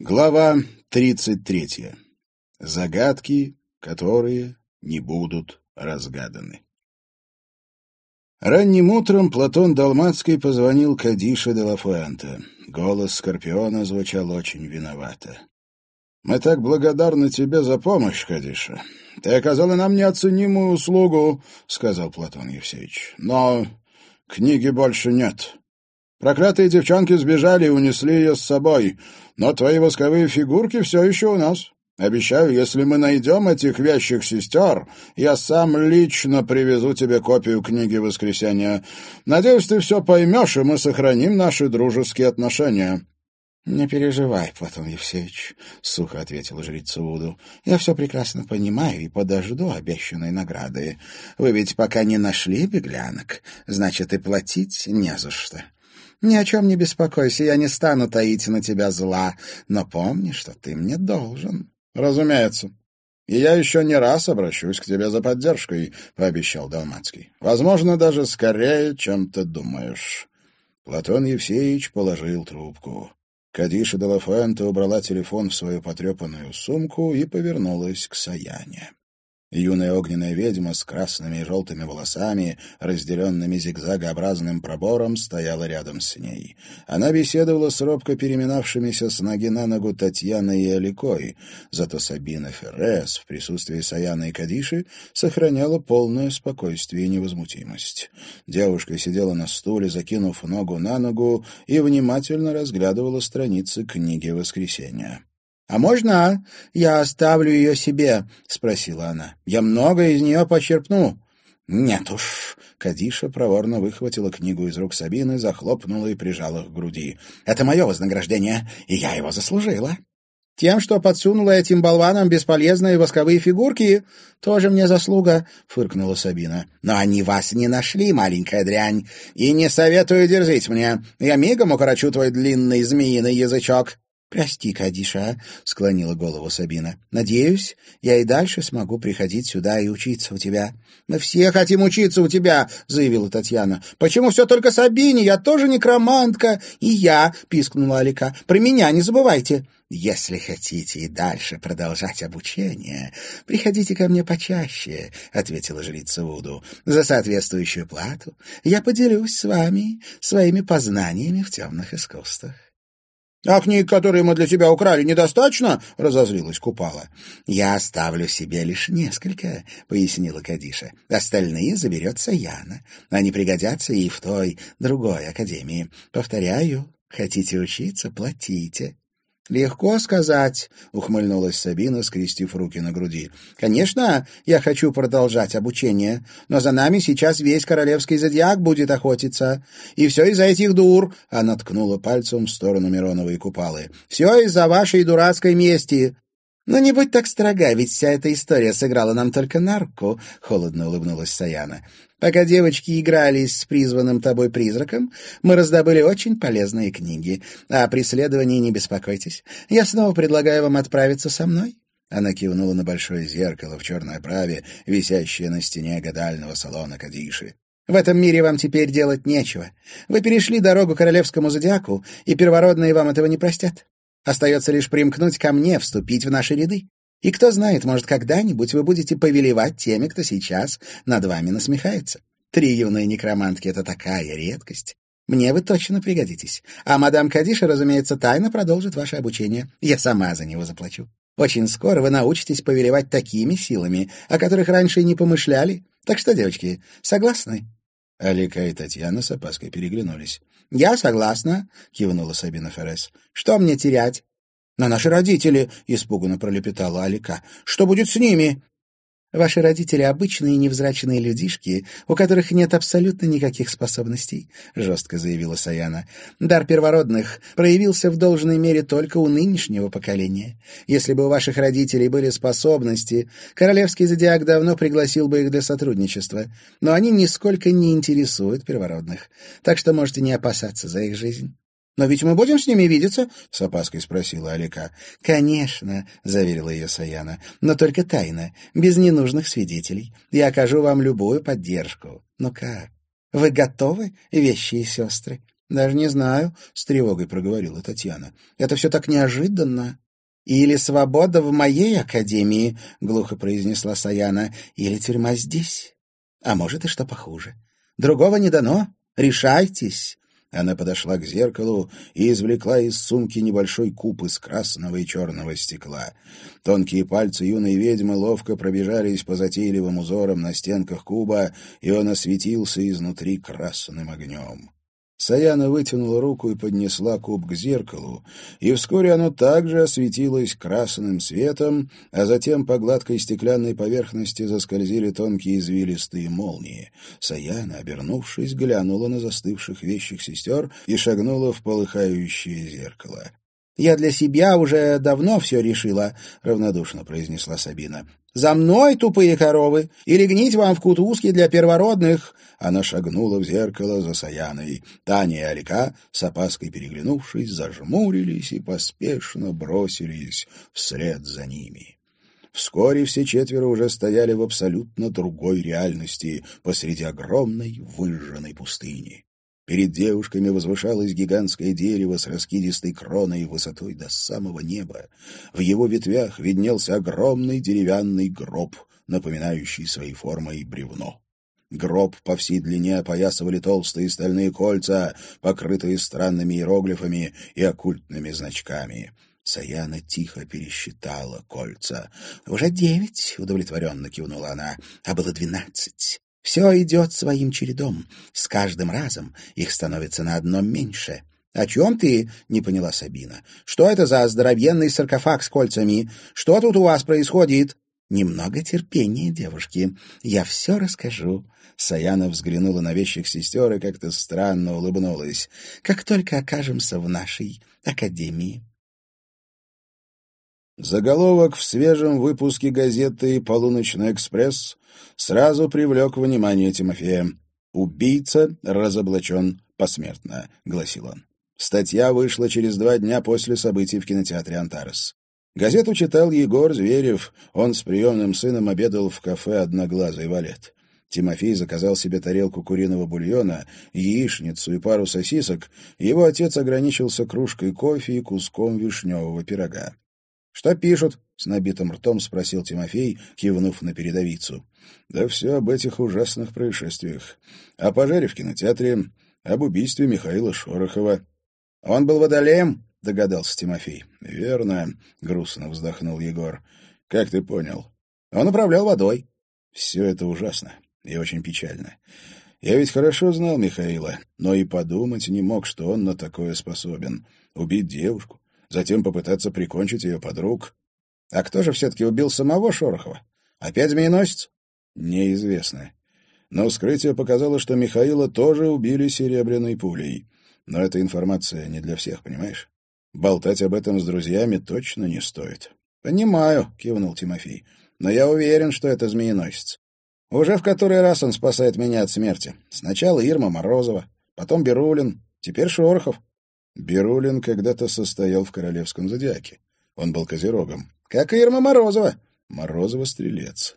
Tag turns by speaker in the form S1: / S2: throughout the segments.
S1: Глава 33. Загадки, которые не будут разгаданы. Ранним утром Платон Далмацкий позвонил Кадише де Лафуэнте. Голос Скорпиона звучал очень виновато. «Мы так благодарны тебе за помощь, Кадиша. Ты оказала нам неоценимую услугу», — сказал Платон Евсеевич. «Но книги больше нет. Проклятые девчонки сбежали и унесли ее с собой, но твои восковые фигурки все еще у нас. Обещаю, если мы найдем этих вещих сестер, я сам лично привезу тебе копию книги «Воскресенье». Надеюсь, ты все поймешь, и мы сохраним наши дружеские отношения».
S2: «Не переживай, Платон Евсеевич», — сухо ответил жрица Вуду. «Я все прекрасно понимаю и подожду обещанной награды. Вы ведь пока не нашли беглянок, значит, и платить не за что. Ни о чем не беспокойся, я не стану таить на тебя зла, но помни, что ты мне должен.
S1: — Разумеется. И я еще не раз обращусь к тебе за поддержкой, — пообещал Далмацкий. — Возможно, даже скорее, чем ты думаешь. Платон Евсеевич положил трубку. Кадиша де убрала телефон в свою потрепанную сумку и повернулась к Саяне. Юная огненная ведьма с красными и желтыми волосами, разделенными зигзагообразным пробором, стояла рядом с ней. Она беседовала с робко переминавшимися с ноги на ногу Татьяной и Аликой, зато Сабина Феррес в присутствии Саяны и Кадиши сохраняла полное спокойствие и невозмутимость. Девушка сидела на стуле, закинув ногу на ногу, и внимательно разглядывала страницы книги «Воскресенья».
S2: «А можно я оставлю ее себе?» — спросила она. «Я много из нее почерпну». «Нет уж». Кадиша проворно выхватила книгу из рук Сабины, захлопнула и прижала к груди. «Это мое вознаграждение, и я его заслужила». «Тем, что подсунула этим болванам бесполезные восковые фигурки, тоже мне заслуга», — фыркнула Сабина. «Но они вас не нашли, маленькая дрянь, и не советую дерзить мне. Я мигом укорочу твой длинный змеиный язычок». «Прости, Кадиша», — склонила голову Сабина. «Надеюсь, я и дальше смогу приходить сюда и учиться у тебя». «Мы все хотим учиться у тебя», — заявила Татьяна. «Почему все только Сабине? Я тоже некромантка». «И я», — пискнула Алика. «Про меня не забывайте». «Если хотите и дальше продолжать обучение, приходите ко мне почаще», — ответила жрица Вуду. «За соответствующую плату я поделюсь с вами своими познаниями в темных искусствах».
S1: «А книг, которые мы для тебя украли, недостаточно?» — разозлилась Купала.
S2: «Я оставлю себе лишь несколько», — пояснила Кадиша. «Остальные заберет Саяна. Они пригодятся и в той, другой академии. Повторяю, хотите учиться — платите». «Легко сказать», — ухмыльнулась Сабина, скрестив руки на груди. «Конечно, я хочу продолжать обучение, но за нами сейчас весь королевский зодиак будет охотиться. И все из-за этих дур», — она ткнула пальцем в сторону Мироновой купалы. «Все из-за вашей дурацкой мести». «Но не будь так строга, ведь вся эта история сыграла нам только на руку», — холодно улыбнулась Саяна. Пока девочки игрались с призванным тобой призраком, мы раздобыли очень полезные книги. А о преследовании не беспокойтесь. Я снова предлагаю вам отправиться со мной». Она кивнула на большое зеркало в черной оправе, висящее на стене гадального салона Кадиши. «В этом мире вам теперь делать нечего. Вы перешли дорогу королевскому зодиаку, и первородные вам этого не простят. Остается лишь примкнуть ко мне, вступить в наши ряды. И кто знает, может, когда-нибудь вы будете повелевать теми, кто сейчас над вами насмехается. Три юные некромантки — это такая редкость. Мне вы точно пригодитесь. А мадам Кадиша, разумеется, тайно продолжит ваше обучение. Я сама за него заплачу. Очень скоро вы научитесь повелевать такими силами, о которых раньше и не помышляли. Так что, девочки, согласны?»
S1: Алика и Татьяна с опаской переглянулись.
S2: «Я согласна», — кивнула Сабина Феррес. «Что мне терять? «На наши родители!» — испуганно пролепетала Алика. «Что будет с ними?» «Ваши родители — обычные невзрачные людишки, у которых нет абсолютно никаких способностей», — жестко заявила Саяна. «Дар первородных проявился в должной мере только у нынешнего поколения. Если бы у ваших родителей были способности, королевский зодиак давно пригласил бы их для сотрудничества, но они нисколько не интересуют первородных, так что можете не опасаться за их жизнь». «Но ведь мы будем с ними видеться?» — с опаской спросила Алика. «Конечно», — заверила ее Саяна, — «но только тайно, без ненужных свидетелей. Я окажу вам любую поддержку. Ну как, вы готовы, вещи и сестры?» «Даже не знаю», — с тревогой проговорила Татьяна. «Это все так неожиданно». «Или свобода в моей академии», — глухо произнесла Саяна, — «или тюрьма здесь. А может, и что похуже. Другого не дано. Решайтесь». Она подошла к зеркалу и извлекла из сумки небольшой куб из красного и черного стекла. Тонкие пальцы юной ведьмы ловко пробежались по затейливым узорам на стенках куба, и он осветился изнутри красным огнем. Саяна вытянула руку и поднесла куб к зеркалу, и вскоре оно также осветилось красным светом, а затем по гладкой стеклянной поверхности заскользили тонкие извилистые молнии. Саяна, обернувшись, глянула на застывших вещих сестер и шагнула в полыхающее зеркало. «Я для себя уже давно все решила», — равнодушно произнесла Сабина. «За мной, тупые коровы! Или гнить вам в кутузке для первородных!» Она шагнула в зеркало за Саяной. Таня и Алика, с опаской переглянувшись, зажмурились и поспешно бросились вслед за ними. Вскоре все четверо уже стояли в абсолютно другой реальности посреди огромной выжженной пустыни. Перед девушками возвышалось гигантское дерево с раскидистой кроной высотой до самого неба. В его ветвях виднелся огромный деревянный гроб, напоминающий своей формой бревно. Гроб по всей длине опоясывали толстые стальные кольца, покрытые странными иероглифами и оккультными значками. Саяна тихо пересчитала кольца. «Уже девять», — удовлетворенно кивнула она, — «а было двенадцать. Все идет своим чередом. С каждым разом их становится на одном меньше. — О чем ты? — не поняла Сабина. — Что это за здоровенный саркофаг с кольцами? Что тут у вас происходит? — Немного терпения, девушки. Я все расскажу. Саяна взглянула на вещих сестер и как-то странно улыбнулась. — Как только окажемся в нашей академии.
S1: Заголовок в свежем выпуске газеты «Полуночный экспресс» сразу привлек внимание Тимофея. «Убийца разоблачен посмертно», — гласил он. Статья вышла через два дня после событий в кинотеатре «Антарес». Газету читал Егор Зверев. Он с приемным сыном обедал в кафе «Одноглазый валет». Тимофей заказал себе тарелку куриного бульона, яичницу и пару сосисок. Его отец ограничился кружкой кофе и куском вишневого пирога. «Что пишут?» — с набитым ртом спросил Тимофей, кивнув на передовицу. «Да все об этих ужасных происшествиях. О пожаре в кинотеатре, об убийстве Михаила Шорохова». «Он был водолеем?» — догадался Тимофей. «Верно», — грустно вздохнул Егор. «Как ты понял?» «Он управлял водой». «Все это ужасно и очень печально. Я ведь хорошо знал Михаила, но и подумать не мог, что он на такое способен. Убить девушку, затем попытаться прикончить ее подруг. А кто же все-таки убил самого Шорохова? Опять змееносец? Неизвестно. Но вскрытие показало, что Михаила тоже убили серебряной пулей. Но эта информация не для всех, понимаешь? Болтать об этом с друзьями точно не стоит. — Понимаю, — кивнул Тимофей. — Но я уверен, что это змееносец. Уже в который раз он спасает меня от смерти. Сначала Ирма Морозова, потом Берулин, теперь Шорохов. Берулин когда-то состоял в королевском зодиаке. Он был козерогом. Как и Ирма Морозова. Морозова — стрелец.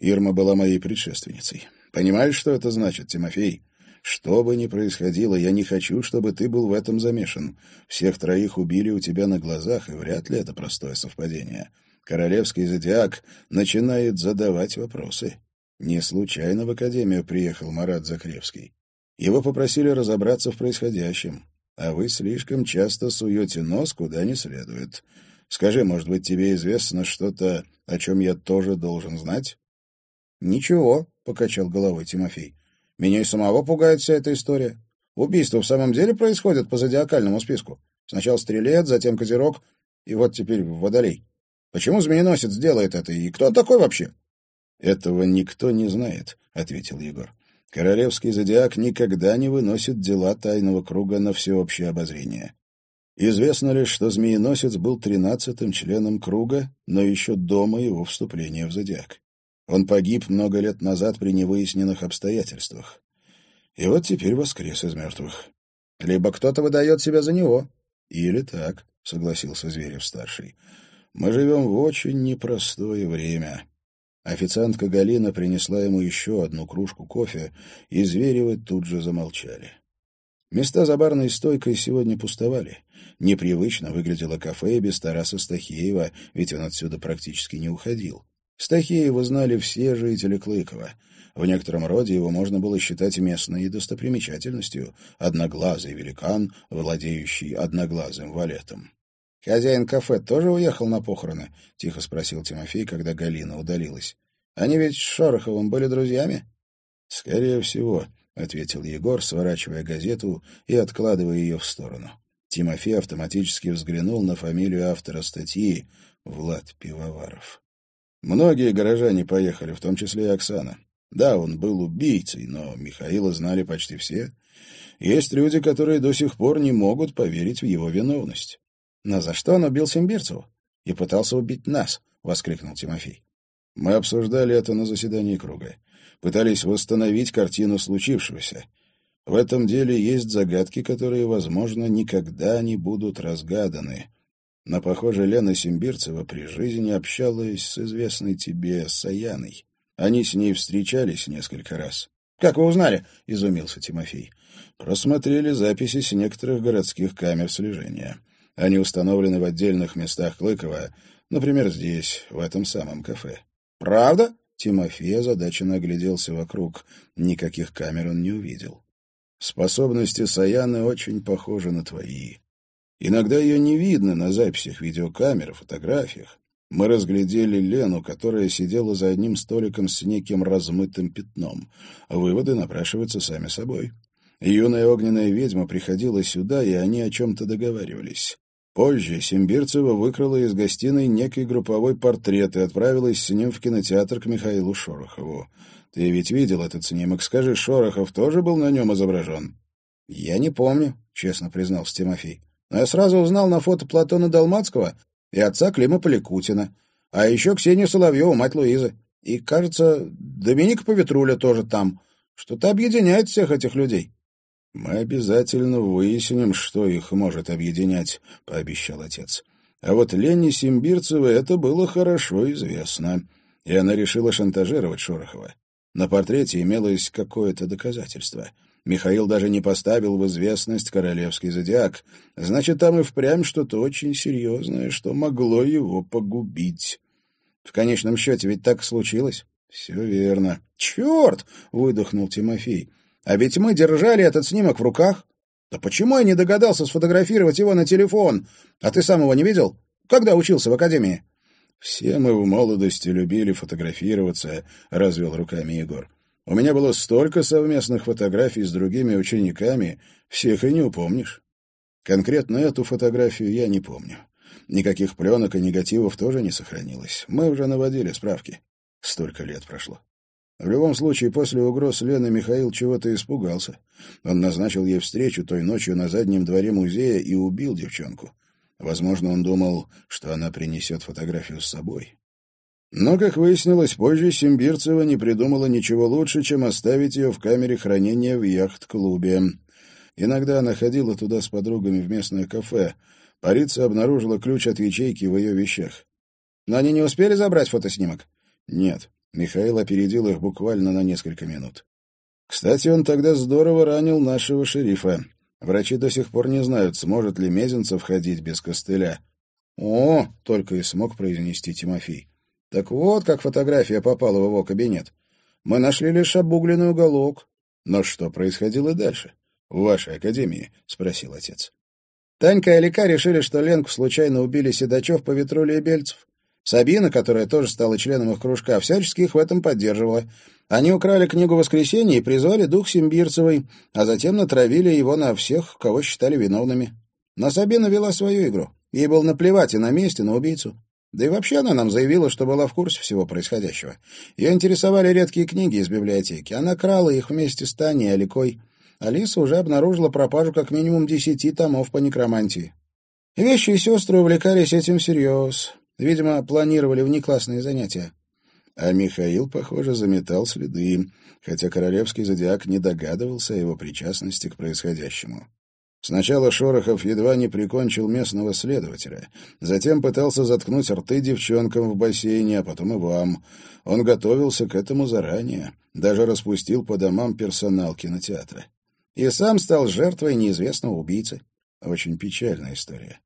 S1: Ирма была моей предшественницей. Понимаешь, что это значит, Тимофей? Что бы ни происходило, я не хочу, чтобы ты был в этом замешан. Всех троих убили у тебя на глазах, и вряд ли это простое совпадение. Королевский зодиак начинает задавать вопросы. Не случайно в академию приехал Марат Закревский. Его попросили разобраться в происходящем а вы слишком часто суете нос куда не следует. Скажи, может быть, тебе известно что-то, о чем я тоже должен знать?» «Ничего», — покачал головой Тимофей. «Меня и самого пугает вся эта история. Убийства в самом деле происходят по зодиакальному списку. Сначала стрелец, затем козерог, и вот теперь водолей. Почему змееносец делает это, и кто такой вообще?» «Этого никто не знает», — ответил Егор. Королевский зодиак никогда не выносит дела тайного круга на всеобщее обозрение. Известно лишь, что змееносец был тринадцатым членом круга, но еще до моего вступления в зодиак. Он погиб много лет назад при невыясненных обстоятельствах. И вот теперь воскрес из мертвых. Либо кто-то выдает себя за него. Или так, — согласился Зверев-старший. Мы живем в очень непростое время. Официантка Галина принесла ему еще одну кружку кофе, и Зверевы тут же замолчали. Места за барной стойкой сегодня пустовали. Непривычно выглядело кафе без Тараса Стахеева, ведь он отсюда практически не уходил. Стахеева знали все жители Клыкова. В некотором роде его можно было считать местной достопримечательностью — одноглазый великан, владеющий одноглазым валетом. «Хозяин кафе тоже уехал на похороны?» — тихо спросил Тимофей, когда Галина удалилась. «Они ведь с Шороховым были друзьями?» «Скорее всего», — ответил Егор, сворачивая газету и откладывая ее в сторону. Тимофей автоматически взглянул на фамилию автора статьи Влад Пивоваров. Многие горожане поехали, в том числе и Оксана. Да, он был убийцей, но Михаила знали почти все. Есть люди, которые до сих пор не могут поверить в его виновность. «Но за что он убил Симбирцеву? И пытался убить нас?» — воскликнул Тимофей. «Мы обсуждали это на заседании круга. Пытались восстановить картину случившегося. В этом деле есть загадки, которые, возможно, никогда не будут разгаданы. Но, похоже, Лена Симбирцева при жизни общалась с известной тебе Саяной. Они с ней встречались несколько раз. «Как вы узнали?» — изумился Тимофей. «Просмотрели записи с некоторых городских камер слежения». Они установлены в отдельных местах Клыкова, например, здесь, в этом самом кафе. «Правда?» Тимофей озадаченно огляделся вокруг. Никаких камер он не увидел. «Способности Саяны очень похожи на твои. Иногда ее не видно на записях видеокамер, фотографиях. Мы разглядели Лену, которая сидела за одним столиком с неким размытым пятном. Выводы напрашиваются сами собой. Юная огненная ведьма приходила сюда, и они о чем-то договаривались. Позже Симбирцева выкрала из гостиной некий групповой портрет и отправилась с ним в кинотеатр к Михаилу Шорохову. Ты ведь видел этот снимок. Скажи, Шорохов тоже был на нем изображен? — Я не помню, — честно признался Тимофей. Но я сразу узнал на фото Платона Долмацкого и отца Клима Поликутина, а еще Ксению Соловьеву, мать Луизы. И, кажется, Доминика Поветруля тоже там. Что-то объединяет всех этих людей. «Мы обязательно выясним, что их может объединять», — пообещал отец. А вот Лене Симбирцевой это было хорошо известно, и она решила шантажировать Шорохова. На портрете имелось какое-то доказательство. Михаил даже не поставил в известность королевский зодиак. Значит, там и впрямь что-то очень серьезное, что могло его погубить. В конечном счете ведь так случилось. Все верно. «Черт!» — выдохнул Тимофей. А ведь мы держали этот снимок в руках. Да почему я не догадался сфотографировать его на телефон? А ты сам его не видел? Когда учился в академии? Все мы в молодости любили фотографироваться, развел руками Егор. У меня было столько совместных фотографий с другими учениками, всех и не упомнишь. Конкретно эту фотографию я не помню. Никаких пленок и негативов тоже не сохранилось. Мы уже наводили справки. Столько лет прошло. В любом случае, после угроз Лены Михаил чего-то испугался. Он назначил ей встречу той ночью на заднем дворе музея и убил девчонку. Возможно, он думал, что она принесет фотографию с собой. Но, как выяснилось, позже Симбирцева не придумала ничего лучше, чем оставить ее в камере хранения в яхт-клубе. Иногда она ходила туда с подругами в местное кафе. Полиция обнаружила ключ от ячейки в ее вещах. Но они не успели забрать фотоснимок? Нет. Михаил опередил их буквально на несколько минут. Кстати, он тогда здорово ранил нашего шерифа. Врачи до сих пор не знают, сможет ли Мезенцев ходить без костыля. «О!» — только и смог произнести Тимофей. «Так вот, как фотография попала в его кабинет. Мы нашли лишь обугленный уголок. Но что происходило дальше? В вашей академии?» — спросил отец. Танька и Алика решили, что Ленку случайно убили Седачев, Поветруля и Бельцев. Сабина, которая тоже стала членом их кружка, всячески их в этом поддерживала. Они украли книгу «Воскресенье» и призвали дух Симбирцевой, а затем натравили его на всех, кого считали виновными. Но Сабина вела свою игру. Ей было наплевать и на месте, на убийцу. Да и вообще она нам заявила, что была в курсе всего происходящего. Ее интересовали редкие книги из библиотеки. Она крала их вместе с Таней и Аликой. Алиса уже обнаружила пропажу как минимум десяти томов по некромантии. Вещи и сестры увлекались этим всерьез. Видимо, планировали внеклассные занятия. А Михаил, похоже, заметал следы, хотя королевский зодиак не догадывался о его причастности к происходящему. Сначала Шорохов едва не прикончил местного следователя, затем пытался заткнуть рты девчонкам в бассейне, а потом и вам. Он готовился к этому заранее, даже распустил по домам персонал кинотеатра. и сам стал жертвой неизвестного убийцы. Очень печальная история.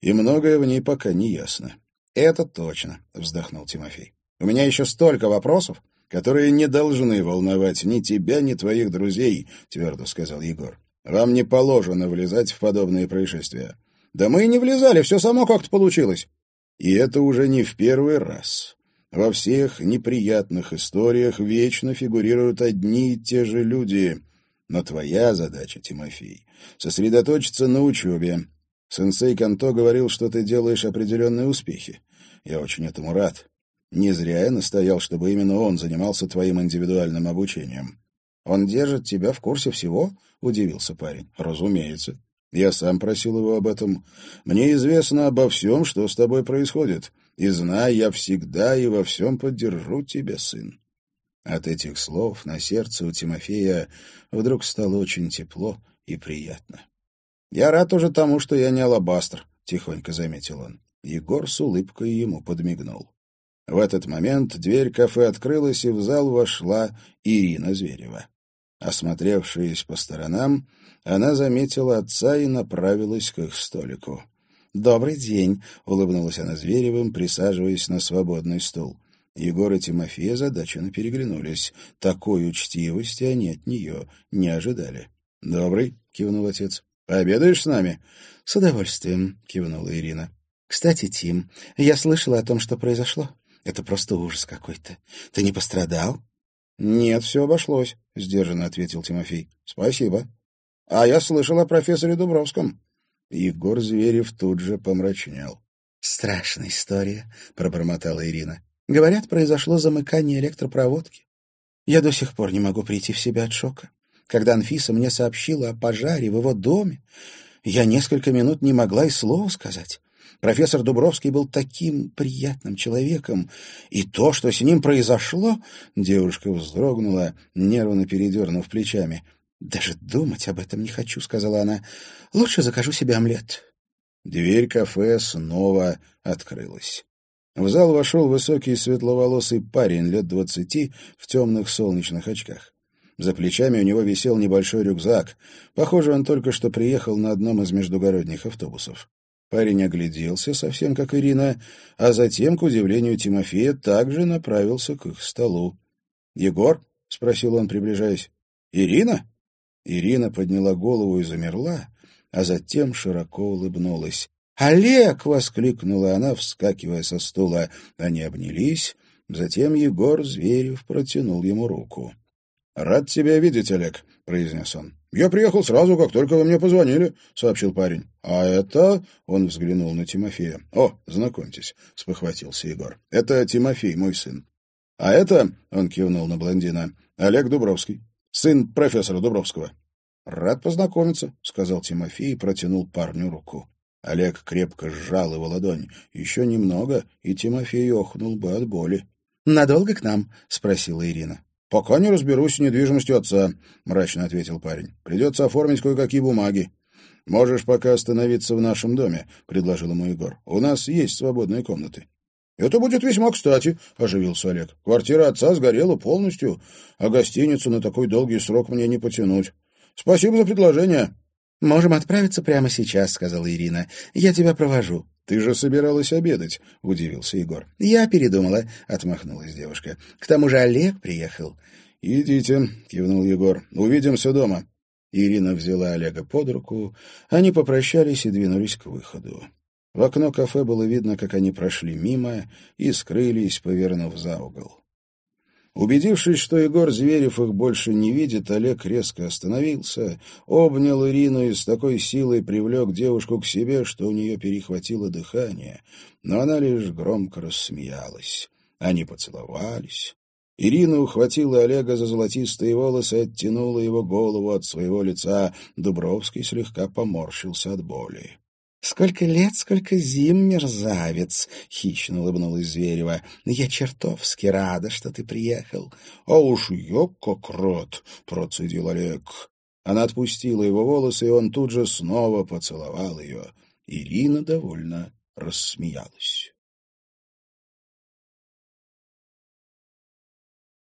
S1: И многое в ней пока не ясно. «Это точно», — вздохнул Тимофей. «У меня еще столько вопросов, которые не должны волновать ни тебя, ни твоих друзей», — твердо сказал Егор. «Вам не положено влезать в подобные происшествия». «Да мы и не влезали, все само как-то получилось». И это уже не в первый раз. Во всех неприятных историях вечно фигурируют одни и те же люди. Но твоя задача, Тимофей, сосредоточиться на учебе. Сенсей Канто говорил, что ты делаешь определенные успехи. Я очень этому рад. Не зря я настоял, чтобы именно он занимался твоим индивидуальным обучением. Он держит тебя в курсе всего? — удивился парень. — Разумеется. Я сам просил его об этом. Мне известно обо всем, что с тобой происходит. И знай, я всегда и во всем поддержу тебя, сын. От этих слов на сердце у Тимофея вдруг стало очень тепло и приятно. «Я рад уже тому, что я не алабастр», — тихонько заметил он. Егор с улыбкой ему подмигнул. В этот момент дверь кафе открылась, и в зал вошла Ирина Зверева. Осмотревшись по сторонам, она заметила отца и направилась к их столику. «Добрый день», — улыбнулась она Зверевым, присаживаясь на свободный стул. Егор и Тимофей озадаченно переглянулись. Такой учтивости они от нее не ожидали. «Добрый», — кивнул отец. «Пообедаешь с нами?» «С удовольствием», — кивнула Ирина. «Кстати, Тим, я слышала о том, что произошло. Это просто ужас какой-то. Ты не пострадал?» «Нет, все обошлось», — сдержанно ответил Тимофей. «Спасибо». «А я слышал о профессоре Дубровском». Егор Зверев тут же помрачнел. «Страшная история», — пробормотала Ирина. «Говорят, произошло замыкание электропроводки. Я до сих пор не могу прийти в себя от шока. Когда Анфиса мне сообщила о пожаре в его доме, я несколько минут не могла и слова сказать. Профессор Дубровский был таким приятным человеком, и то, что с ним произошло, девушка вздрогнула, нервно передернув плечами. «Даже думать об этом не хочу», — сказала она. «Лучше закажу себе омлет». Дверь кафе снова открылась. В зал вошел высокий светловолосый парень лет двадцати в темных солнечных очках. За плечами у него висел небольшой рюкзак. Похоже, он только что приехал на одном из междугородних автобусов. Парень огляделся, совсем как Ирина, а затем, к удивлению Тимофея, также направился к их столу. «Егор?» — спросил он, приближаясь. «Ирина?» Ирина подняла голову и замерла, а затем широко улыбнулась. «Олег!» — воскликнула она, вскакивая со стула. Они обнялись. Затем Егор Зверев протянул ему руку. «Рад тебя видеть, Олег», — произнес он. «Я приехал сразу, как только вы мне позвонили», — сообщил парень. «А это...» — он взглянул на Тимофея. «О, знакомьтесь», — спохватился Егор. «Это Тимофей, мой сын». «А это...» — он кивнул на блондина. «Олег Дубровский, сын профессора Дубровского». «Рад познакомиться», — сказал Тимофей и протянул парню руку. Олег крепко сжал его ладонь. Еще немного, и Тимофей охнул бы от боли. «Надолго к нам?» — спросила Ирина. «Пока не разберусь с недвижимостью отца», — мрачно ответил парень. «Придется оформить кое-какие бумаги». «Можешь пока остановиться в нашем доме», — предложил ему Егор. «У нас есть свободные комнаты». «Это будет весьма кстати», — оживился Олег. «Квартира отца сгорела полностью, а гостиницу на такой долгий срок мне не потянуть. Спасибо за предложение». «Можем отправиться прямо сейчас», — сказала Ирина. «Я тебя провожу». «Ты же собиралась обедать», — удивился Егор. «Я передумала», — отмахнулась девушка. «К тому же Олег приехал». «Идите», — кивнул Егор. «Увидимся дома». Ирина взяла Олега под руку, они попрощались и двинулись к выходу. В окно кафе было видно, как они прошли мимо и скрылись, повернув за угол. Убедившись, что Егор Зверев их больше не видит, Олег резко остановился, обнял Ирину и с такой силой привлек девушку к себе, что у нее перехватило дыхание, но она лишь громко рассмеялась. Они поцеловались. Ирина ухватила Олега за золотистые волосы и оттянула его голову от своего лица. Дубровский слегка поморщился от боли. «Сколько лет, сколько зим, мерзавец!» — хищно улыбнулась Зверева. «Я чертовски рада, что ты приехал». «А уж я как рад!» — процедил Олег. Она отпустила его волосы, и он тут же снова поцеловал ее. Ирина довольно рассмеялась.